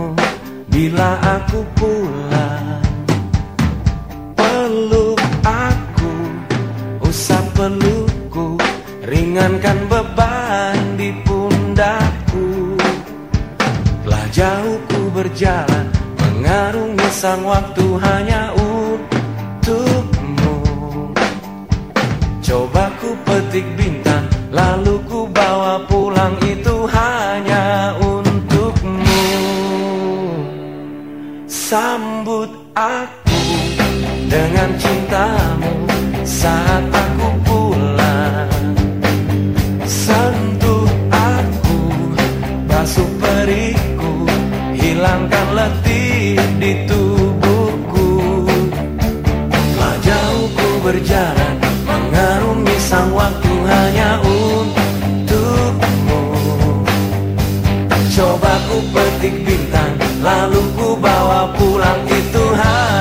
senyummu bila aku pulang Peluk aku, usap pelukku Ringankan beban di pundakku. Telah jauh ku berjalan Mengarungi sang waktu hanya untukmu. Coba ku petik bintang Lalu ku Sambut aku dengan cintamu saat aku pulang. Sentuh aku, basuh periku Hilangkan letih di tubuhku. Telah jauh ku berjalan Coba ku petik bintang Lalu ku bawa pulang itu hanya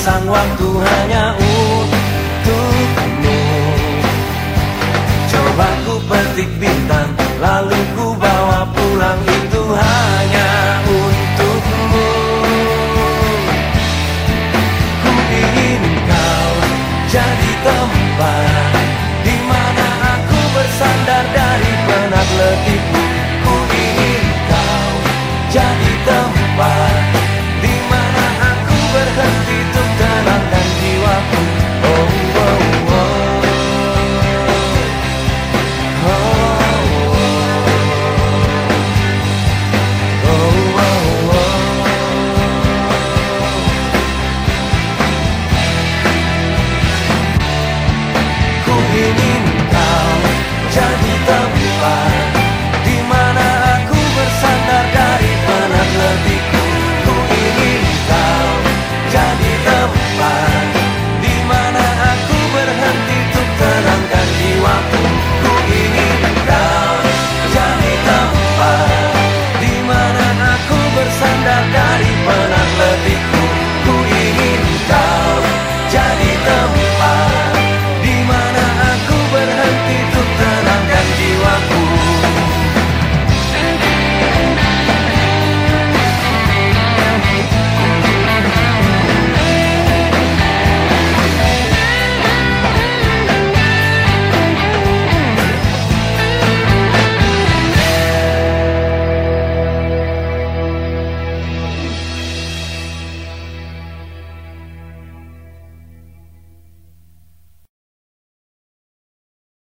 sang waktu hanya untukmu. Coba ku petik